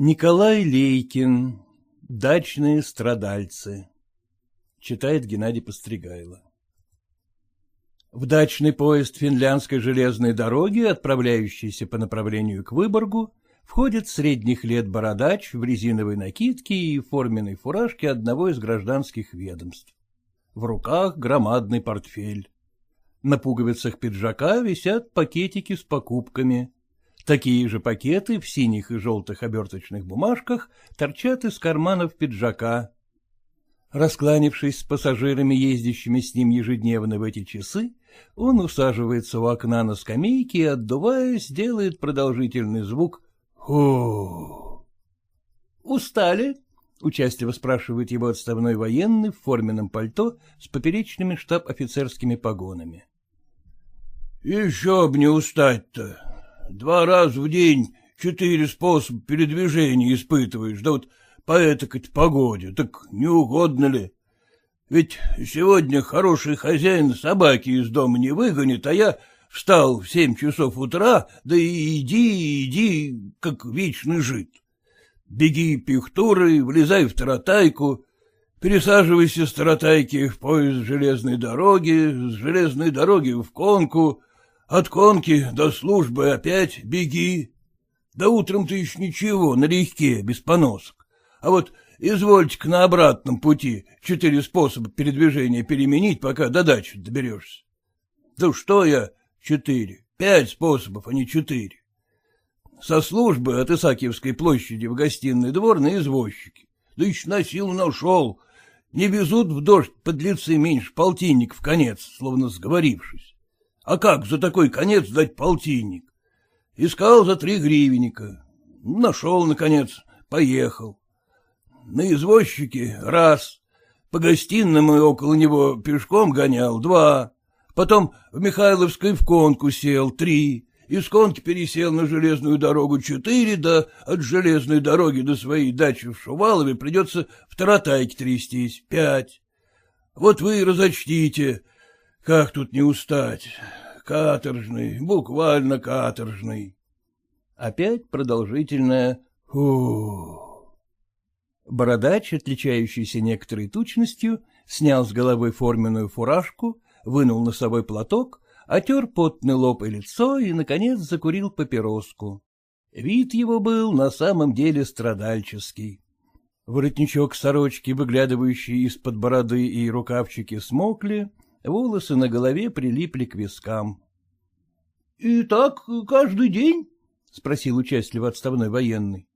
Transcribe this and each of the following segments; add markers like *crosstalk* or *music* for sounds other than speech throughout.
Николай Лейкин. Дачные страдальцы. Читает Геннадий Постригайло. В дачный поезд финляндской железной дороги, отправляющийся по направлению к Выборгу, входит средних лет бородач в резиновой накидке и форменной фуражке одного из гражданских ведомств. В руках громадный портфель. На пуговицах пиджака висят пакетики с покупками. Такие же пакеты в синих и желтых оберточных бумажках торчат из карманов пиджака. Раскланившись с пассажирами, ездящими с ним ежедневно в эти часы, он усаживается у окна на скамейке и, отдуваясь, делает продолжительный звук «Ху». «Устали?» — участливо спрашивает его отставной военный в форменном пальто с поперечными штаб-офицерскими погонами. — Еще б не устать-то. Два раза в день четыре способа передвижения испытываешь, да вот по этой погоде, так не угодно ли? Ведь сегодня хороший хозяин собаки из дома не выгонит, а я встал в семь часов утра, да и иди, иди, как вечный жид. Беги пихтурой, влезай в таратайку, пересаживайся с таратайки в поезд железной дороги, с железной дороги в конку, от конки до службы опять беги. Да утром ты еще ничего, налегке, без поносок. А вот извольте-ка на обратном пути четыре способа передвижения переменить, пока до дачи доберешься. Да что я четыре, пять способов, а не четыре. Со службы от Исаакиевской площади в гостиный двор на извозчике. Да еще на силу нашел. Не везут в дождь подлецы меньше полтинник в конец, словно сговорившись. А как за такой конец дать полтинник? Искал за три гривенника. Нашел, наконец, поехал. На извозчике — раз. По гостиным и около него пешком гонял — два. Потом в Михайловской в конку сел — три. Из конки пересел на железную дорогу четыре, да от железной дороги до своей дачи в Шувалове придется в Таратайке трястись — пять. Вот вы и разочтите, как тут не устать? Каторжный, буквально каторжный. Опять продолжительное «Фу». Бородач, отличающийся некоторой тучностью, снял с головы форменную фуражку, вынул носовой платок, отер потный лоб и лицо и, наконец, закурил папироску. Вид его был на самом деле страдальческий. Воротничок сорочки, выглядывающий из-под бороды и рукавчики смокли, волосы на голове прилипли к вискам. — И так каждый день? — спросил участливо отставной военный.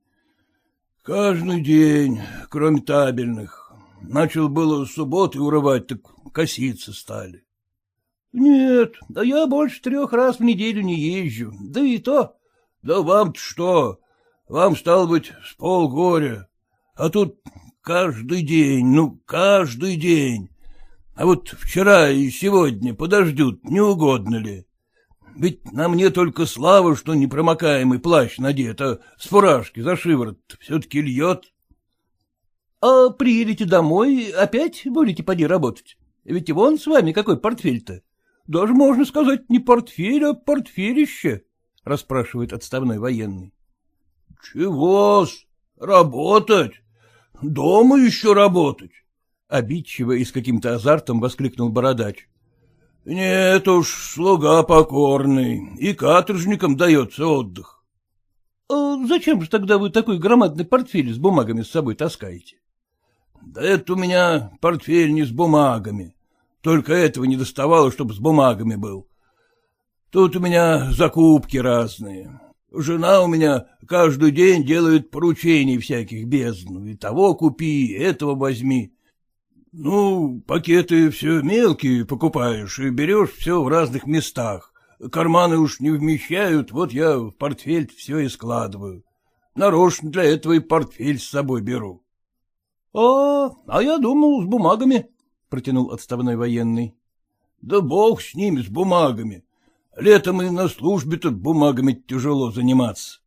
— Каждый день, кроме табельных. Начал было с субботы урывать, так коситься стали. — Нет, да я больше трех раз в неделю не езжу, да и то. — Да вам-то что? Вам, стало быть, с полгоря. А тут каждый день, ну, каждый день. А вот вчера и сегодня подождут, не угодно ли? Ведь на мне только слава, что непромокаемый плащ надет, а с фуражки за шиворот все-таки льет. — А приедете домой, опять будете поди работать? Ведь и вон с вами какой портфель-то. Даже, можно сказать, не портфель, а портфелище, — расспрашивает отставной военный. — Чего-с? Работать? Дома еще работать? Обидчиво и с каким-то азартом воскликнул бородач. — Нет уж, слуга покорный, и каторжникам дается отдых. — А зачем же тогда вы такой громадный портфель с бумагами с собой таскаете? — Да это у меня портфель не с бумагами. Только этого не доставало, чтобы с бумагами был. Тут у меня закупки разные. Жена у меня каждый день делает поручений всяких бездну. И того купи, и этого возьми. Ну, пакеты все мелкие покупаешь и берешь все в разных местах. Карманы уж не вмещают, вот я в портфель все и складываю. Нарочно для этого и портфель с собой беру. — А, а я думал, с бумагами, — протянул отставной военный. — Да бог с ними, с бумагами. Летом и на службе-то бумагами тяжело заниматься.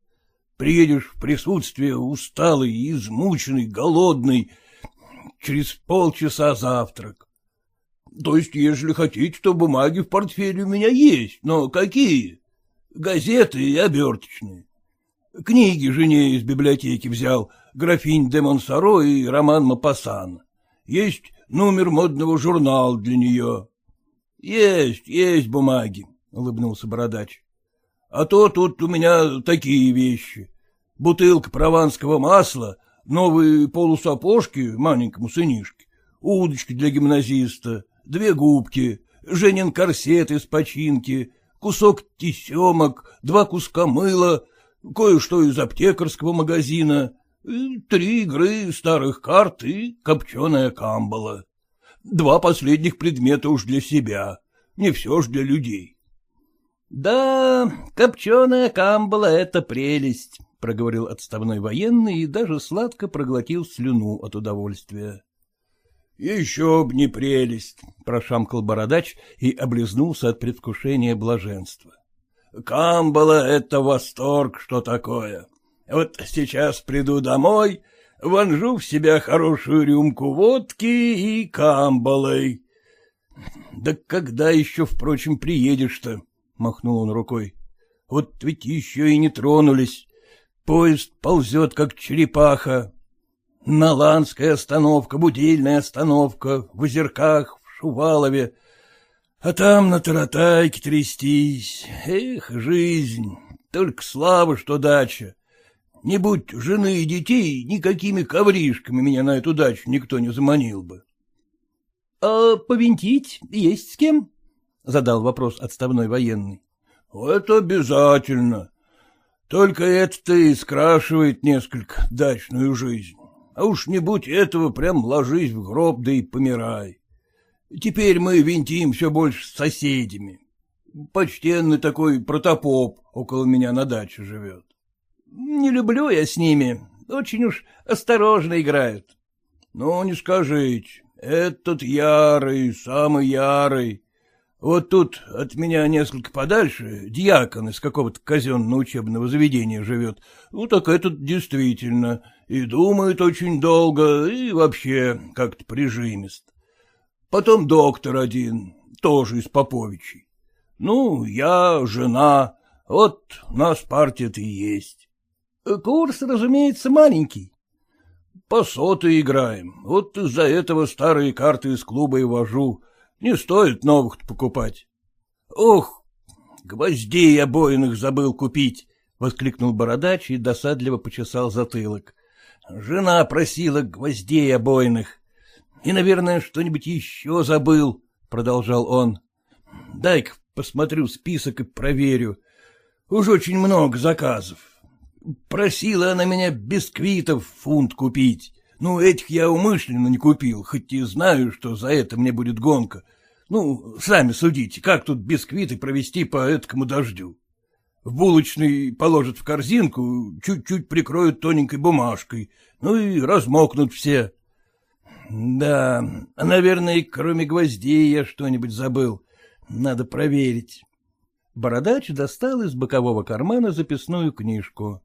Приедешь в присутствие усталый, измученный, голодный — через полчаса завтрак. То есть, если хотите, то бумаги в портфеле у меня есть, но какие? Газеты и оберточные. Книги жене из библиотеки взял, графинь де Монсоро и роман Мапасан. Есть номер модного журнала для нее. — Есть, есть бумаги, — улыбнулся бородач. — А то тут у меня такие вещи. Бутылка прованского масла, новые полусапожки маленькому сынишке, удочки для гимназиста, две губки, Женин корсет из починки, кусок тесемок, два куска мыла, кое-что из аптекарского магазина, три игры старых карт и копченая камбала. Два последних предмета уж для себя, не все ж для людей. — Да, копченая камбала — это прелесть, — проговорил отставной военный и даже сладко проглотил слюну от удовольствия. — Еще б не прелесть, — прошамкал бородач и облизнулся от предвкушения блаженства. — Камбала — это восторг, что такое. Вот сейчас приду домой, вонжу в себя хорошую рюмку водки и камбалой. — Да когда еще, впрочем, приедешь-то? — махнул он рукой. — Вот ведь еще и не тронулись. Поезд ползет, как черепаха. Наланская остановка, будильная остановка, в Озерках, в Шувалове. А там на таратайке трястись. Эх, жизнь, только слава, что дача. Не будь жены и детей, никакими ковришками меня на эту дачу никто не заманил бы. — А повинтить есть с кем? — задал вопрос отставной военный. — Это обязательно. Только это-то и скрашивает несколько дачную жизнь. А уж не будь этого, прям ложись в гроб, да и помирай. Теперь мы винтим все больше с соседями. Почтенный такой протопоп около меня на даче живет. Не люблю я с ними, очень уж осторожно играют. Ну, не скажите, этот ярый, самый ярый. Вот тут от меня несколько подальше дьякон из какого-то казенного учебного заведения живет. Ну, так этот действительно и думает очень долго, и вообще как-то прижимист. Потом доктор один, тоже из Поповичей. Ну, я, жена, вот нас партия-то и есть. Курс, разумеется, маленький. По соты играем, вот из-за этого старые карты из клуба и вожу. Не стоит новых покупать. Ох, гвоздей обойных забыл купить, — воскликнул бородач и досадливо почесал затылок. Жена просила гвоздей обойных. И, наверное, что-нибудь еще забыл, — продолжал он. Дай-ка посмотрю список и проверю. Уж очень много заказов. Просила она меня бисквитов фунт купить. Ну, этих я умышленно не купил, хоть и знаю, что за это мне будет гонка. Ну, сами судите, как тут бисквиты провести по этому дождю. В булочный положат в корзинку, чуть-чуть прикроют тоненькой бумажкой, ну и размокнут все. Да, наверное, кроме гвоздей я что-нибудь забыл. Надо проверить. Бородач достал из бокового кармана записную книжку. —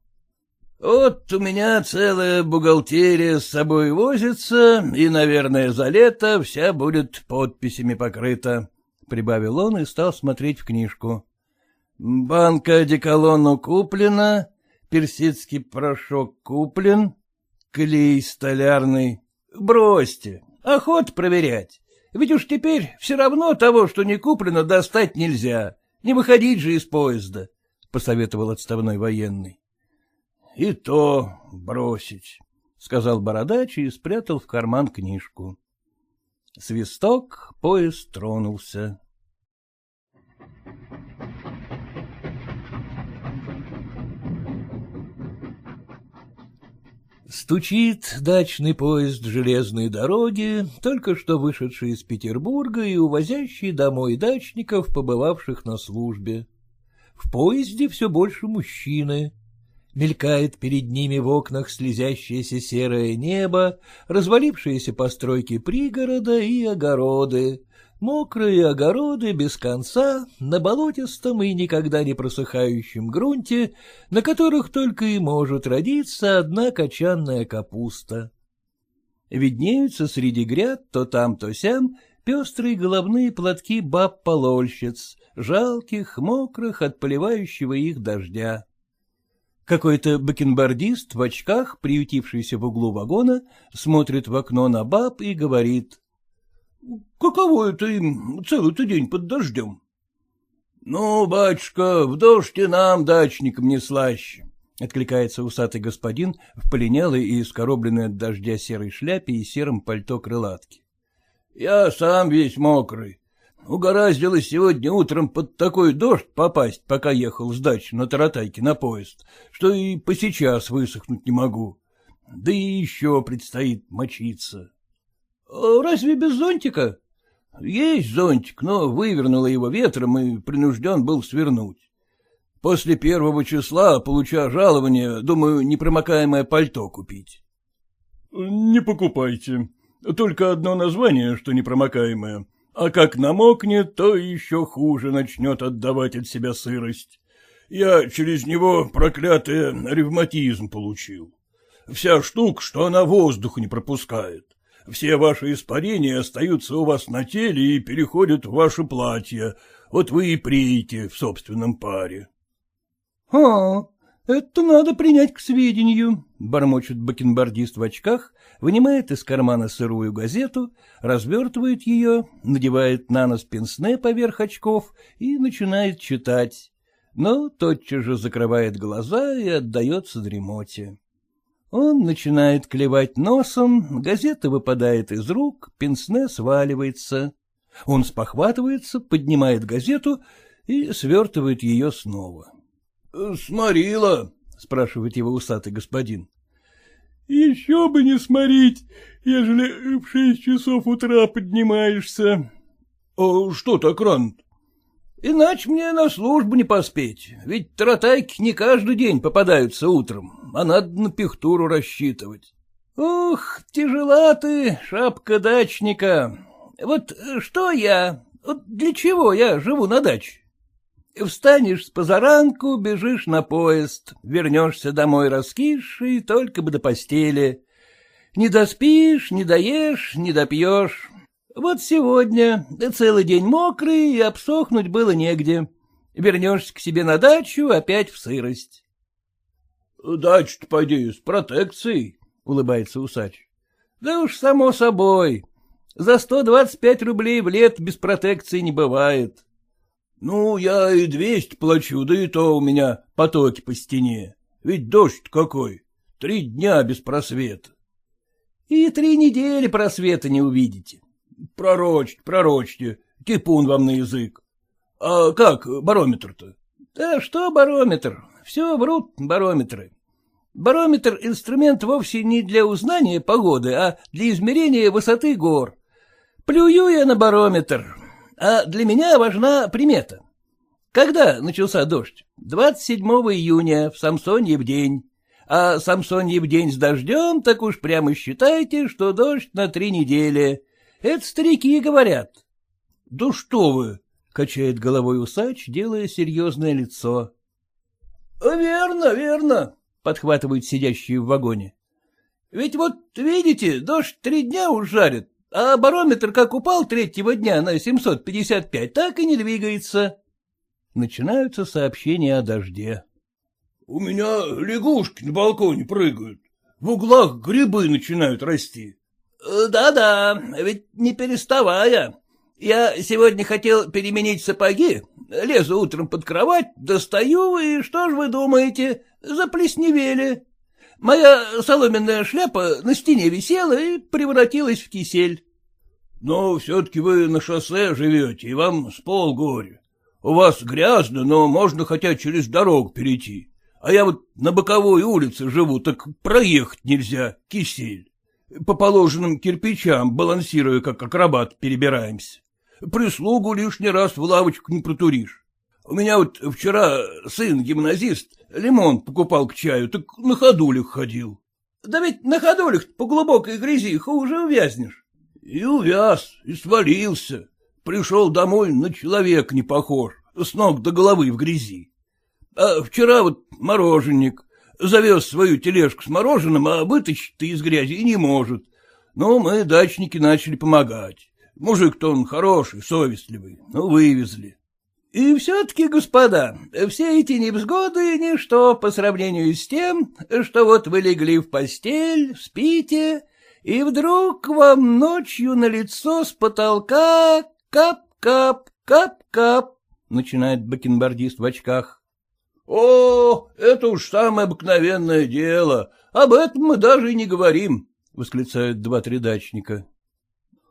Вот у меня целая бухгалтерия с собой возится, и, наверное, за лето вся будет подписями покрыта, — прибавил он и стал смотреть в книжку. Банка одеколону куплена, персидский порошок куплен, клей столярный. Бросьте, охот проверять. Ведь уж теперь все равно того, что не куплено, достать нельзя. Не выходить же из поезда, — посоветовал отставной военный. — И то бросить, — сказал бородач и спрятал в карман книжку. Свисток, поезд тронулся. Стучит дачный поезд железной дороги, только что вышедший из Петербурга и увозящий домой дачников, побывавших на службе. В поезде все больше мужчины. Мелькает перед ними в окнах слезящееся серое небо, развалившиеся постройки пригорода и огороды, Мокрые огороды без конца, на болотистом и никогда не просыхающем грунте, на которых только и может родиться одна кочанная капуста. Виднеются среди гряд то там, то сям пестрые головные платки баб-полольщиц, жалких, мокрых от поливающего их дождя. Какой-то бакенбардист в очках, приютившийся в углу вагона, смотрит в окно на баб и говорит. — Каково это им целый-то день под дождем? — Ну, батюшка, в дождь и нам, дачникам, не слаще, — откликается усатый господин в полинялой и скоробленной от дождя серой шляпе и сером пальто крылатки. — Я сам весь мокрый. Угораздило сегодня утром под такой дождь попасть, пока ехал с дачи на Таратайке на поезд, что и по сейчас высохнуть не могу. Да и еще предстоит мочиться. А — Разве без зонтика? — Есть зонтик, но вывернуло его ветром и принужден был свернуть. После первого числа, получа жалование, думаю, непромокаемое пальто купить. — Не покупайте. Только одно название, что непромокаемое. А как намокнет, то еще хуже начнет отдавать от себя сырость. Я через него проклятый ревматизм получил. Вся штука, что она воздух не пропускает. Все ваши испарения остаются у вас на теле и переходят в ваше платье. Вот вы и приете в собственном паре. — А, это надо принять к сведению, — бормочет бакенбардист в очках, вынимает из кармана сырую газету, развертывает ее, надевает на нос пенсне поверх очков и начинает читать, но тотчас же закрывает глаза и отдается дремоте. Он начинает клевать носом, газета выпадает из рук, пенсне сваливается. Он спохватывается, поднимает газету и свертывает ее снова. — Сморила? — спрашивает его усатый господин. — Еще бы не сморить, ежели в шесть часов утра поднимаешься. — А что так рано Иначе мне на службу не поспеть, ведь тротайки не каждый день попадаются утром, а надо на пихтуру рассчитывать. Ох, тяжела ты, шапка дачника. Вот что я, вот для чего я живу на даче? Встанешь с позаранку, бежишь на поезд, вернешься домой раскисший, только бы до постели. Не доспишь, не доешь, не допьешь. Вот сегодня целый день мокрый, и обсохнуть было негде. Вернешься к себе на дачу, опять в сырость. — Дача-то, поди, с протекцией, — улыбается усач. — Да уж, само собой. За сто двадцать пять рублей в лет без протекции не бывает. — Ну, я и двести плачу, да и то у меня потоки по стене. Ведь дождь какой. Три дня без просвета. — И три недели просвета не увидите. — Пророчьте, пророчьте, кипун вам на язык. А как барометр-то? — Да что барометр? Все врут барометры. Барометр — инструмент вовсе не для узнания погоды, а для измерения высоты гор. Плюю я на барометр, а для меня важна примета. Когда начался дождь? 27 июня, в Самсоньев день. А Самсоньев день с дождем, так уж прямо считайте, что дождь на три недели. Это старики говорят. — Да что вы! — качает головой усач, делая серьезное лицо. — Верно, верно, — подхватывают сидящие в вагоне. — Ведь вот, видите, дождь три дня уж жарит, а барометр как упал третьего дня на 755, так и не двигается. Начинаются сообщения о дожде. — У меня лягушки на балконе прыгают, в углах грибы начинают расти. Э, да-да, ведь не переставая. Я сегодня хотел переменить сапоги, лезу утром под кровать, достаю, и что ж вы думаете, заплесневели. Моя соломенная шляпа на стене висела и превратилась в кисель. Но все-таки вы на шоссе живете, и вам с полгоря. У вас грязно, но можно хотя через дорогу перейти. А я вот на боковой улице живу, так проехать нельзя, кисель. По положенным кирпичам, балансируя, как акробат, перебираемся. Прислугу лишний раз в лавочку не протуришь. У меня вот вчера сын-гимназист лимон покупал к чаю, так на ходулях ходил. Да ведь на ходулях по глубокой грязи хуже увязнешь. И увяз, и свалился. Пришел домой, на человек не похож, с ног до головы в грязи. А вчера вот мороженник, завез свою тележку с мороженым, а вытащить-то из грязи и не может. Но мы, дачники, начали помогать. Мужик-то он хороший, совестливый, но вывезли. И все-таки, господа, все эти невзгоды — ничто по сравнению с тем, что вот вы легли в постель, спите, и вдруг вам ночью на лицо с потолка кап-кап, кап-кап, начинает бакенбардист в очках. — О, это уж самое обыкновенное дело, об этом мы даже и не говорим, — восклицают два-три дачника. —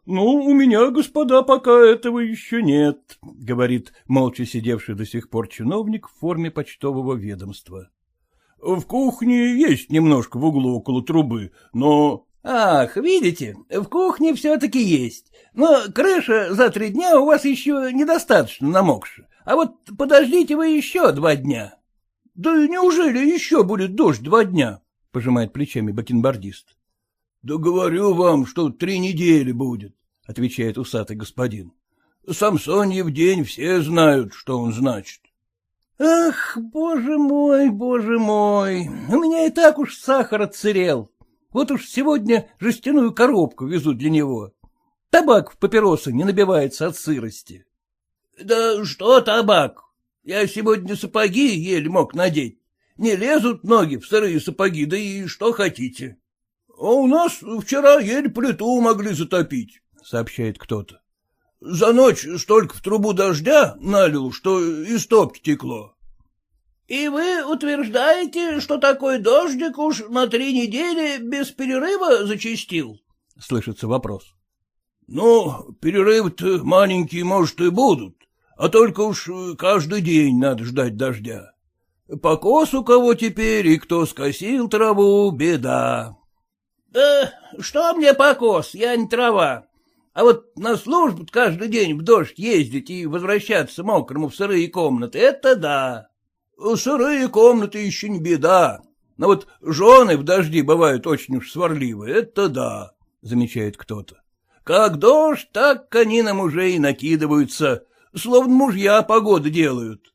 Ну, у меня, господа, пока этого еще нет, — говорит молча сидевший до сих пор чиновник в форме почтового ведомства. — В кухне есть немножко в углу около трубы, но... — Ах, видите, в кухне все-таки есть, но крыша за три дня у вас еще недостаточно намокша, а вот подождите вы еще два дня. — Да неужели еще будет дождь два дня? — пожимает плечами бакенбардист. — Да говорю вам, что три недели будет, — отвечает усатый господин. — Самсоньев день все знают, что он значит. — Ах, боже мой, боже мой, у меня и так уж сахар отсырел. Вот уж сегодня жестяную коробку везу для него. Табак в папиросы не набивается от сырости. — Да что табак? Я сегодня сапоги еле мог надеть. Не лезут ноги в сырые сапоги, да и что хотите. — А у нас вчера еле плиту могли затопить, — сообщает кто-то. — За ночь столько в трубу дождя налил, что из топки текло. И вы утверждаете, что такой дождик уж на три недели без перерыва зачистил? — слышится вопрос. — Ну, перерывы-то маленькие, может, и будут, а только уж каждый день надо ждать дождя. Покос у кого теперь, и кто скосил траву, беда. — Да что мне покос, я не трава. А вот на службу каждый день в дождь ездить и возвращаться мокрому в сырые комнаты — это да. Сырые комнаты еще не беда, но вот жены в дожди бывают очень уж сварливые, это да, — замечает кто-то. Как дождь, так они нам уже и накидываются, словно мужья погоды делают.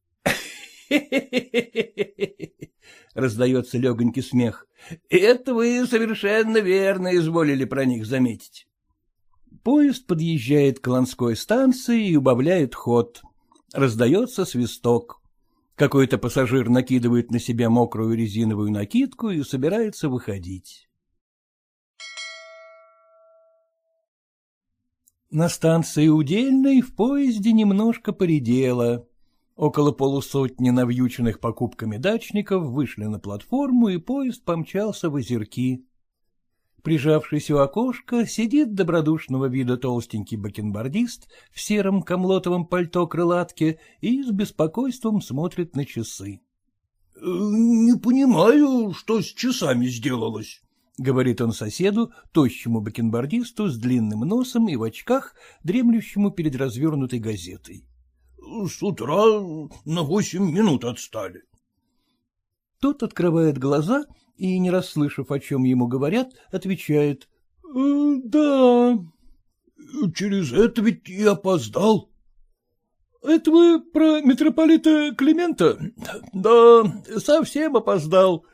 *laughs* Раздается легонький смех. Это вы совершенно верно изволили про них заметить. Поезд подъезжает к Ланской станции и убавляет ход. Раздается свисток. Какой-то пассажир накидывает на себя мокрую резиновую накидку и собирается выходить. На станции Удельной в поезде немножко поредело. Около полусотни навьюченных покупками дачников вышли на платформу, и поезд помчался в озерки. Прижавшись у окошка, сидит добродушного вида толстенький бакенбардист в сером комлотовом пальто крылатке и с беспокойством смотрит на часы. — Не понимаю, что с часами сделалось, — говорит он соседу, тощему бакенбардисту с длинным носом и в очках, дремлющему перед развернутой газетой. — С утра на восемь минут отстали. Тот открывает глаза и, не расслышав, о чем ему говорят, отвечает. «Э, — Да. — Через это ведь и опоздал. — Это вы про митрополита Климента? — Да, совсем опоздал.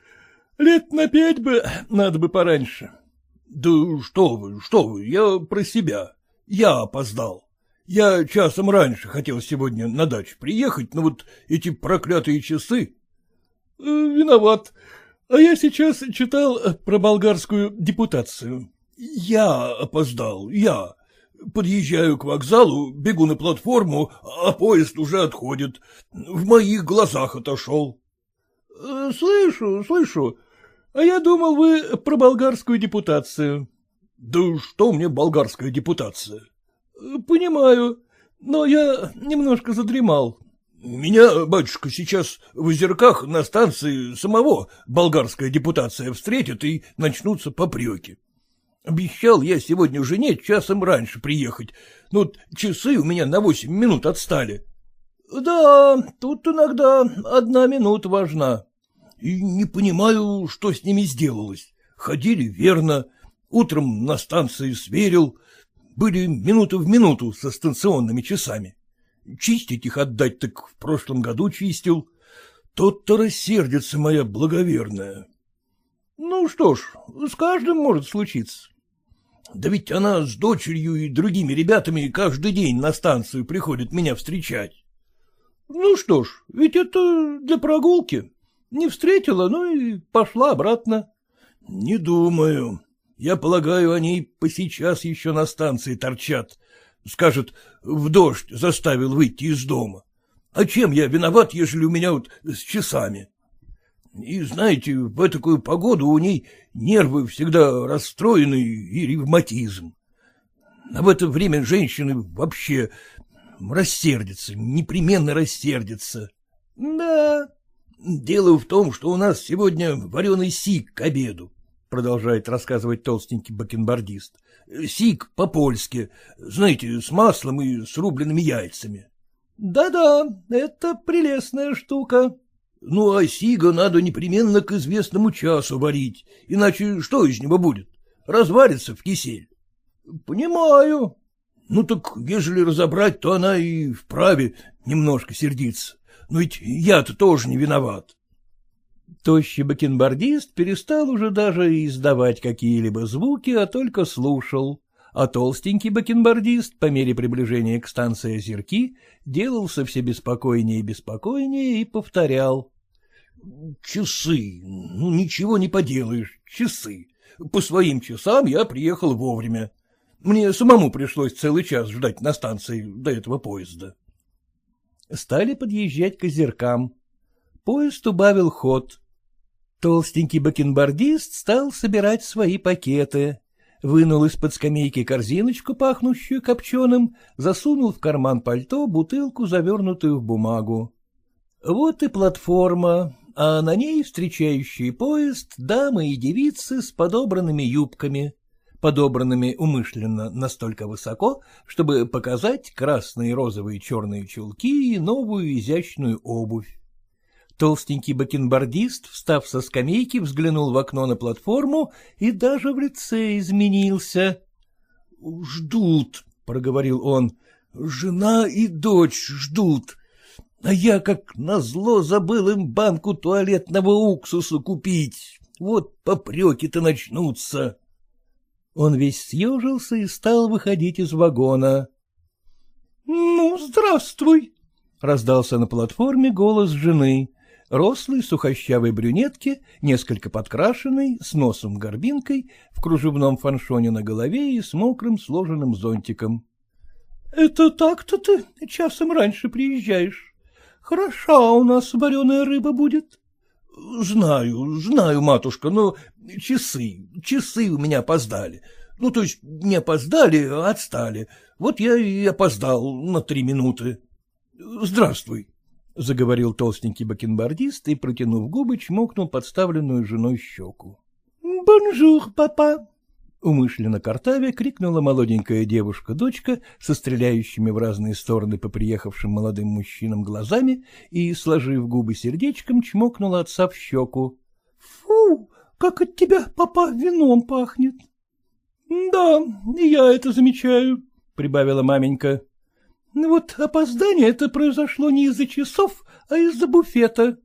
Лет на пять бы, надо бы пораньше. — Да что вы, что вы, я про себя. Я опоздал. Я часом раньше хотел сегодня на дачу приехать, но вот эти проклятые часы... — Виноват. А я сейчас читал э, про болгарскую депутацию. Я опоздал, я. Подъезжаю к вокзалу, бегу на платформу, а поезд уже отходит. В моих глазах отошел. Э, — Слышу, слышу. А я думал, вы про болгарскую депутацию. — Да что мне болгарская депутация? Понимаю, но я немножко задремал. Меня, батюшка, сейчас в озерках на станции самого болгарская депутация встретит и начнутся попреки. Обещал я сегодня жене часом раньше приехать, но вот часы у меня на восемь минут отстали. Да, тут иногда одна минута важна. И не понимаю, что с ними сделалось. Ходили верно, утром на станции сверил, были минуту в минуту со станционными часами. Чистить их отдать так в прошлом году чистил. Тот-то рассердится моя благоверная. Ну что ж, с каждым может случиться. Да ведь она с дочерью и другими ребятами каждый день на станцию приходит меня встречать. Ну что ж, ведь это для прогулки. Не встретила, ну и пошла обратно. — Не думаю. Я полагаю, они по сейчас еще на станции торчат. Скажет, в дождь заставил выйти из дома. А чем я виноват, ежели у меня вот с часами? И знаете, в такую погоду у ней нервы всегда расстроены и ревматизм. А в это время женщины вообще рассердятся, непременно рассердятся. — Да, дело в том, что у нас сегодня вареный сик к обеду, — продолжает рассказывать толстенький бакенбардист. — Сик по-польски, знаете, с маслом и с рубленными яйцами. Да — Да-да, это прелестная штука. — Ну, а сига надо непременно к известному часу варить, иначе что из него будет? Разварится в кисель. — Понимаю. Ну так, ежели разобрать, то она и вправе немножко сердиться. Но ведь я-то тоже не виноват. Тощий бакенбардист перестал уже даже издавать какие-либо звуки, а только слушал. А толстенький бакенбардист, по мере приближения к станции Озерки, делался все беспокойнее и беспокойнее и повторял. — Часы, ну ничего не поделаешь, часы. По своим часам я приехал вовремя. Мне самому пришлось целый час ждать на станции до этого поезда. Стали подъезжать к озеркам. Поезд убавил ход. Толстенький бакенбардист стал собирать свои пакеты. Вынул из-под скамейки корзиночку, пахнущую копченым, засунул в карман пальто бутылку, завернутую в бумагу. Вот и платформа, а на ней встречающий поезд дамы и девицы с подобранными юбками подобранными умышленно настолько высоко, чтобы показать красные, розовые, черные чулки и новую изящную обувь. Толстенький бакенбардист, встав со скамейки, взглянул в окно на платформу и даже в лице изменился. — Ждут, — проговорил он, — жена и дочь ждут. А я, как назло, забыл им банку туалетного уксуса купить. Вот попреки-то начнутся. Он весь съежился и стал выходить из вагона. — Ну, здравствуй! — раздался на платформе голос жены, рослой сухощавой брюнетки, несколько подкрашенной, с носом горбинкой, в кружевном фаншоне на голове и с мокрым сложенным зонтиком. — Это так-то ты часом раньше приезжаешь. Хороша у нас вареная рыба будет. — Знаю, знаю, матушка, но часы, часы у меня опоздали. Ну, то есть не опоздали, а отстали. Вот я и опоздал на три минуты. Здравствуй, — заговорил толстенький бакенбардист и, протянув губы, чмокнул подставленную женой щеку. — Bonjour, papa, Умышленно картаве крикнула молоденькая девушка-дочка со стреляющими в разные стороны по приехавшим молодым мужчинам глазами и, сложив губы сердечком, чмокнула отца в щеку. — Фу, как от тебя, папа, вином пахнет. — Да, я это замечаю, — прибавила маменька. — Вот опоздание это произошло не из-за часов, а из-за буфета.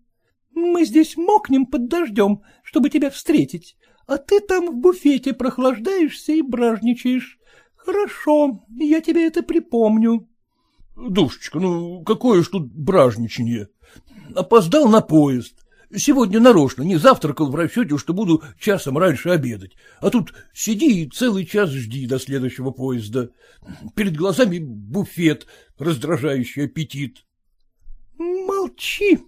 Мы здесь мокнем под дождем, чтобы тебя встретить, а ты там в буфете прохлаждаешься и бражничаешь. Хорошо, я тебе это припомню. — Душечка, ну какое ж тут бражничанье? Опоздал на поезд. Сегодня нарочно не завтракал в расчете, что буду часом раньше обедать. А тут сиди и целый час жди до следующего поезда. Перед глазами буфет, раздражающий аппетит. — Молчи,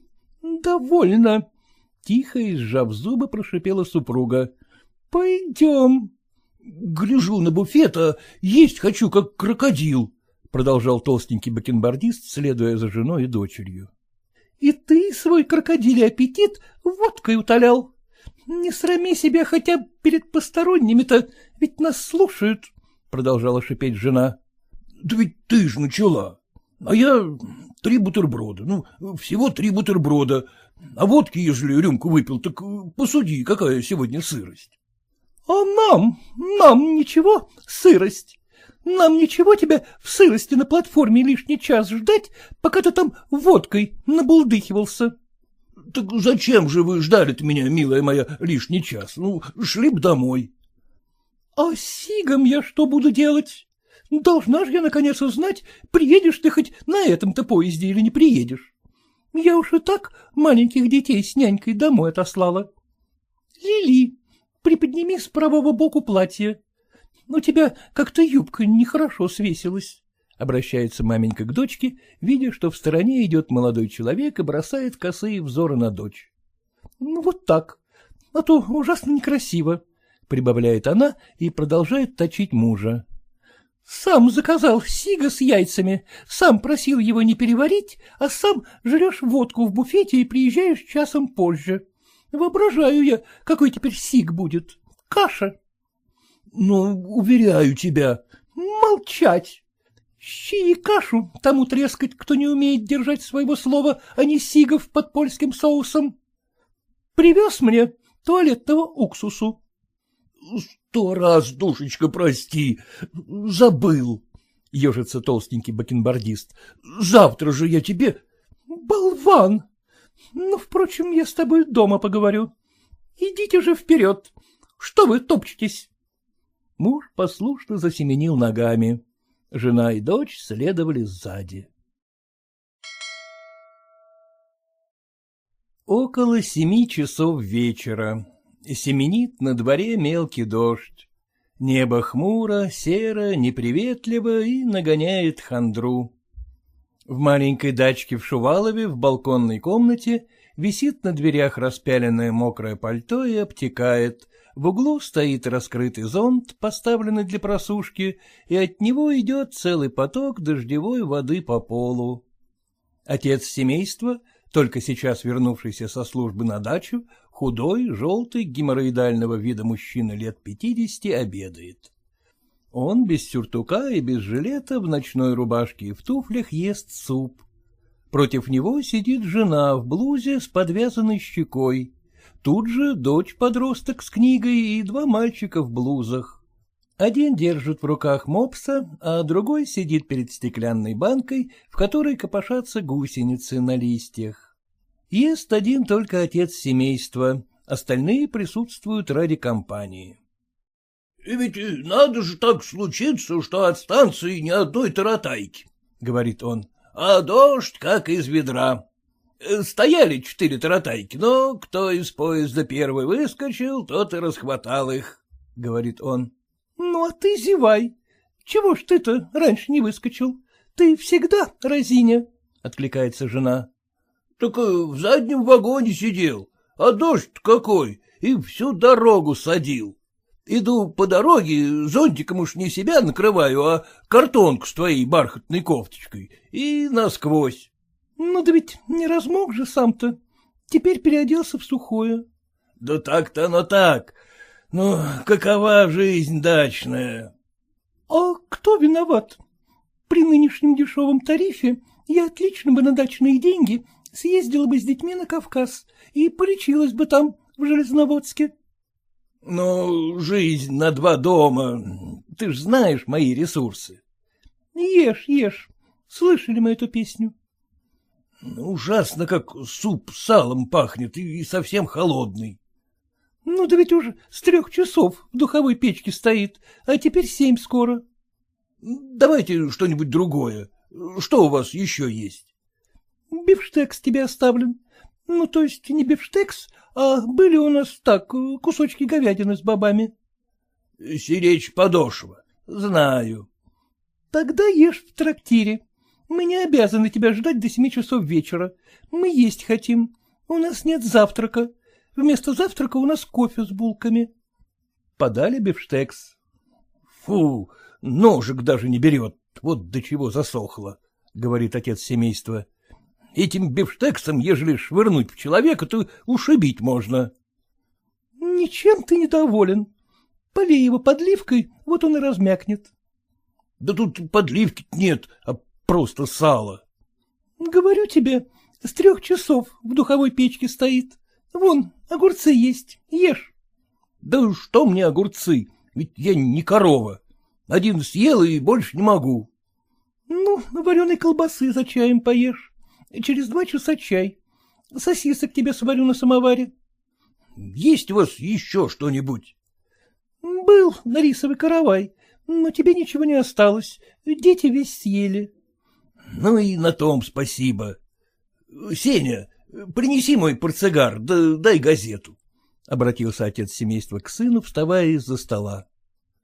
довольно, — тихо и сжав зубы прошипела супруга. — Пойдем. — Гляжу на буфет, а есть хочу, как крокодил, — продолжал толстенький бакенбардист, следуя за женой и дочерью. — И ты свой крокодилий аппетит водкой утолял. Не срами себя хотя перед посторонними-то, ведь нас слушают, — продолжала шипеть жена. — Да ведь ты ж начала. А я три бутерброда, ну, всего три бутерброда. А водки, ежели рюмку выпил, так посуди, какая сегодня сырость. А нам, нам ничего, сырость. Нам ничего тебя в сырости на платформе лишний час ждать, пока ты там водкой набулдыхивался. — Так зачем же вы ждали-то меня, милая моя, лишний час? Ну, шли б домой. — А сигом я что буду делать? Должна же я, наконец, узнать, приедешь ты хоть на этом-то поезде или не приедешь. Я уж и так маленьких детей с нянькой домой отослала. Лили, приподними с правого боку платье. У тебя как-то юбка нехорошо свесилась. Обращается маменька к дочке, видя, что в стороне идет молодой человек и бросает косые взоры на дочь. — Ну, вот так. А то ужасно некрасиво, — прибавляет она и продолжает точить мужа. — Сам заказал сига с яйцами, сам просил его не переварить, а сам жрешь водку в буфете и приезжаешь часом позже. Воображаю я, какой теперь сиг будет. Каша. — Ну, уверяю тебя. — Молчать. Щи и кашу тому трескать, кто не умеет держать своего слова, а не сигов под польским соусом. Привез мне туалетного уксусу. — Сто раз, душечка, прости, забыл, — ежится толстенький бакенбардист. — Завтра же я тебе... — Болван! Ну, впрочем, я с тобой дома поговорю. Идите же вперед. Что вы топчетесь? Муж послушно засеменил ногами. Жена и дочь следовали сзади. Около семи часов вечера. Семенит на дворе мелкий дождь. Небо хмуро, серо, неприветливо и нагоняет хандру. В маленькой дачке в Шувалове в балконной комнате висит на дверях распяленное мокрое пальто и обтекает, в углу стоит раскрытый зонт, поставленный для просушки, и от него идет целый поток дождевой воды по полу. Отец семейства, только сейчас вернувшийся со службы на дачу, худой, желтый, геморроидального вида мужчина лет пятидесяти, обедает. Он без сюртука и без жилета, в ночной рубашке и в туфлях ест суп. Против него сидит жена в блузе с подвязанной щекой. Тут же дочь-подросток с книгой и два мальчика в блузах. Один держит в руках мопса, а другой сидит перед стеклянной банкой, в которой копошатся гусеницы на листьях. Ест один только отец семейства, остальные присутствуют ради компании. — Ведь надо же так случиться, что от станции ни одной таратайки, — говорит он, — а дождь как из ведра. Э, стояли четыре таратайки, но кто из поезда первый выскочил, тот и расхватал их, — говорит он. — Ну, а ты зевай. Чего ж ты-то раньше не выскочил? Ты всегда разиня, — откликается жена. — Так э, в заднем вагоне сидел, а дождь какой, и всю дорогу садил. Иду по дороге, зонтиком уж не себя накрываю, а картонку с твоей бархатной кофточкой, и насквозь. Ну да ведь не размок же сам-то. Теперь переоделся в сухое. — Да так-то оно так. Ну, какова жизнь дачная? — А кто виноват? При нынешнем дешевом тарифе я отлично бы на дачные деньги съездила бы с детьми на Кавказ и полечилась бы там, в Железноводске. — Ну, жизнь на два дома. Ты ж знаешь мои ресурсы. — Ешь, ешь. Слышали мы эту песню? Ужасно, как суп салом пахнет и, совсем холодный. — Ну, да ведь уже с трех часов в духовой печке стоит, а теперь семь скоро. — Давайте что-нибудь другое. Что у вас еще есть? — Бифштекс тебе оставлен. Ну, то есть не бифштекс, а были у нас так, кусочки говядины с бобами. — Сиречь подошва. Знаю. — Тогда ешь в трактире. Мы не обязаны тебя ждать до семи часов вечера. Мы есть хотим. У нас нет завтрака. Вместо завтрака у нас кофе с булками. Подали бифштекс. Фу, ножик даже не берет. Вот до чего засохло, — говорит отец семейства. Этим бифштексом, ежели швырнуть в человека, то ушибить можно. — Ничем ты недоволен. Полей его подливкой, вот он и размякнет. — Да тут подливки нет, а просто сало. — Говорю тебе, с трех часов в духовой печке стоит. Вон, огурцы есть, ешь. — Да что мне огурцы, ведь я не корова. Один съел и больше не могу. — Ну, вареной колбасы за чаем поешь. Через два часа чай. Сосисок тебе сварю на самоваре. — Есть у вас еще что-нибудь? — Был на рисовый каравай, но тебе ничего не осталось. Дети весь съели. Ну и на том спасибо. — Сеня, принеси мой портсигар, да дай газету, — обратился отец семейства к сыну, вставая из-за стола.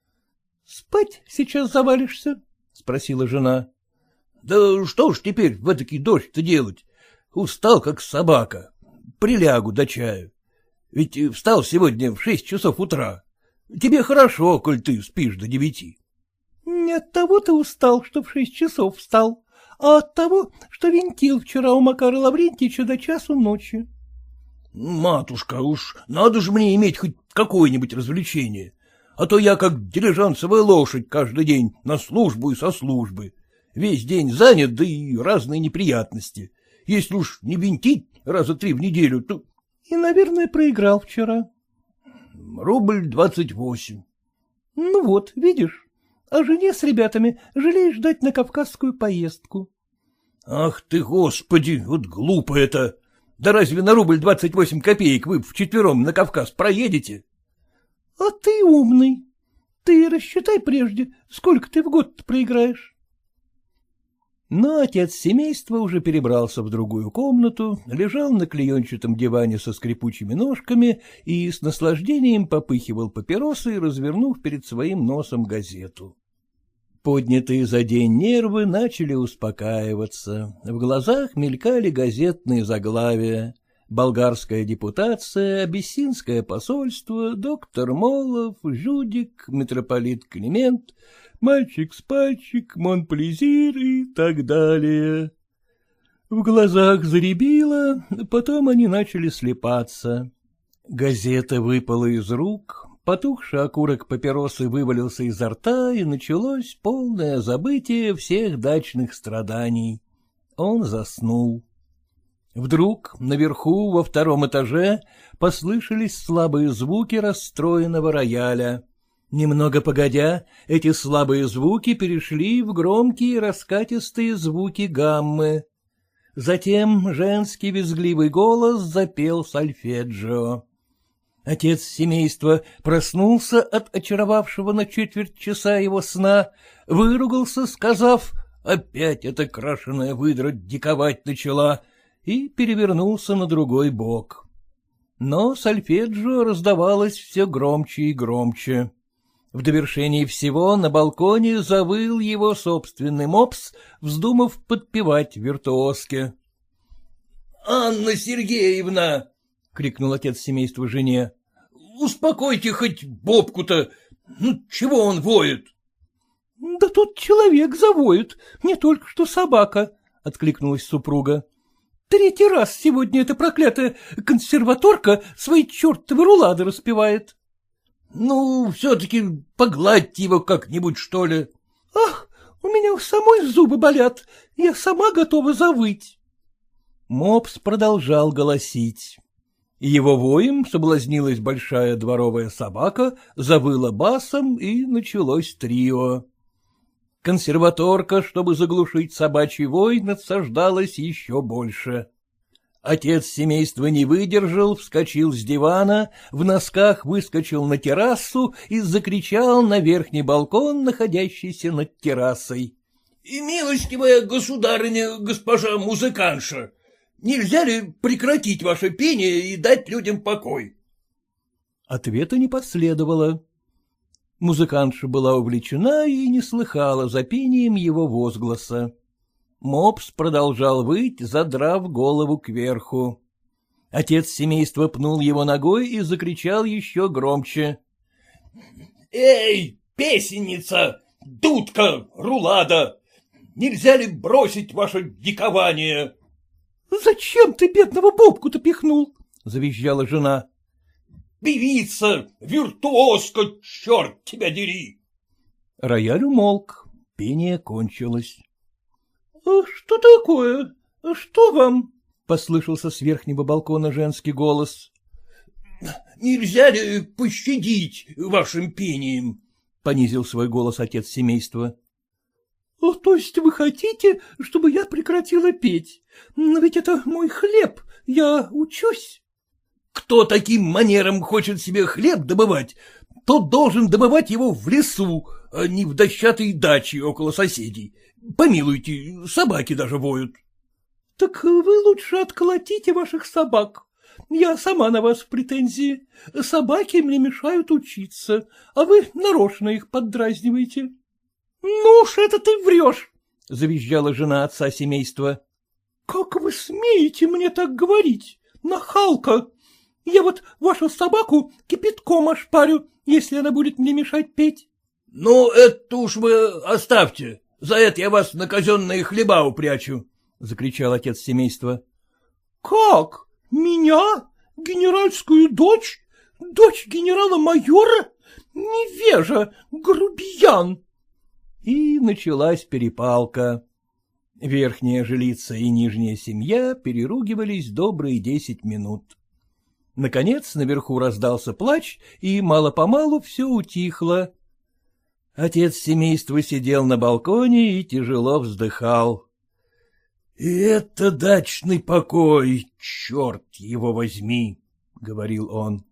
— Спать сейчас завалишься? — спросила жена. — Да что ж теперь в этакий дождь-то делать? Устал, как собака. Прилягу до чаю. Ведь встал сегодня в шесть часов утра. Тебе хорошо, коль ты спишь до девяти. — Не от того ты устал, что в шесть часов встал, а от того, что винтил вчера у Макара Лаврентьевича до часу ночи. — Матушка, уж надо же мне иметь хоть какое-нибудь развлечение а то я как дилижансовая лошадь каждый день на службу и со службы. Весь день занят, да и разные неприятности. Если уж не винтить раза три в неделю, то... И, наверное, проиграл вчера. Рубль двадцать восемь. Ну вот, видишь, а жене с ребятами жалеешь ждать на кавказскую поездку. Ах ты, господи, вот глупо это! Да разве на рубль двадцать восемь копеек вы вчетвером на Кавказ проедете? — А ты умный. Ты рассчитай прежде, сколько ты в год проиграешь. Но отец семейства уже перебрался в другую комнату, лежал на клеенчатом диване со скрипучими ножками и с наслаждением попыхивал папиросы, развернув перед своим носом газету. Поднятые за день нервы начали успокаиваться, в глазах мелькали газетные заглавия болгарская депутация, абиссинское посольство, доктор Молов, Жудик, митрополит Климент, мальчик с пальчик, Монплезир и так далее. В глазах заребило, потом они начали слепаться. Газета выпала из рук, потухший окурок папиросы вывалился изо рта, и началось полное забытие всех дачных страданий. Он заснул. Вдруг наверху, во втором этаже, послышались слабые звуки расстроенного рояля. Немного погодя, эти слабые звуки перешли в громкие раскатистые звуки гаммы. Затем женский визгливый голос запел сальфеджио. Отец семейства проснулся от очаровавшего на четверть часа его сна, выругался, сказав «Опять эта крашеная выдра диковать начала», и перевернулся на другой бок. Но сальфеджио раздавалось все громче и громче. В довершении всего на балконе завыл его собственный мопс, вздумав подпевать виртуозке. — Анна Сергеевна! — крикнул отец семейства жене. — Успокойте хоть Бобку-то! Ну, чего он воет? — Да тут человек завоет, не только что собака, — откликнулась супруга. Третий раз сегодня эта проклятая консерваторка свои чертовы рулады распевает. — Ну, все-таки погладьте его как-нибудь, что ли. — Ах, у меня у самой зубы болят, я сама готова завыть. Мопс продолжал голосить. Его воем соблазнилась большая дворовая собака, завыла басом, и началось трио. Консерваторка, чтобы заглушить собачий вой, надсаждалась еще больше. Отец семейства не выдержал, вскочил с дивана, в носках выскочил на террасу и закричал на верхний балкон, находящийся над террасой. — Милостивая государыня, госпожа музыканша, нельзя ли прекратить ваше пение и дать людям покой? Ответа не последовало. Музыкантша была увлечена и не слыхала за пением его возгласа. Мопс продолжал выть, задрав голову кверху. Отец семейства пнул его ногой и закричал еще громче. — Эй, песенница, дудка, рулада! Нельзя ли бросить ваше дикование? — Зачем ты бедного Бобку-то пихнул? — завизжала жена. Певица, виртуозка, черт тебя дери! Рояль умолк, пение кончилось. — а Что такое? Что вам? — послышался с верхнего балкона женский голос. — Нельзя ли пощадить вашим пением? — понизил свой голос отец семейства. — То есть вы хотите, чтобы я прекратила петь? Но ведь это мой хлеб, я учусь. Кто таким манером хочет себе хлеб добывать, тот должен добывать его в лесу, а не в дощатой даче около соседей. Помилуйте, собаки даже воют. — Так вы лучше отколотите ваших собак. Я сама на вас в претензии. Собаки мне мешают учиться, а вы нарочно их поддразниваете. — Ну уж это ты врешь! — завизжала жена отца семейства. — Как вы смеете мне так говорить, нахалка? Я вот вашу собаку кипятком ошпарю, если она будет мне мешать петь. — Ну, это уж вы оставьте. За это я вас на казенные хлеба упрячу, — закричал отец семейства. — Как? Меня? Генеральскую дочь? Дочь генерала-майора? Невежа, грубиян! И началась перепалка. Верхняя жилица и нижняя семья переругивались добрые десять минут. Наконец наверху раздался плач, и мало-помалу все утихло. Отец семейства сидел на балконе и тяжело вздыхал. — И это дачный покой, черт его возьми, — говорил он.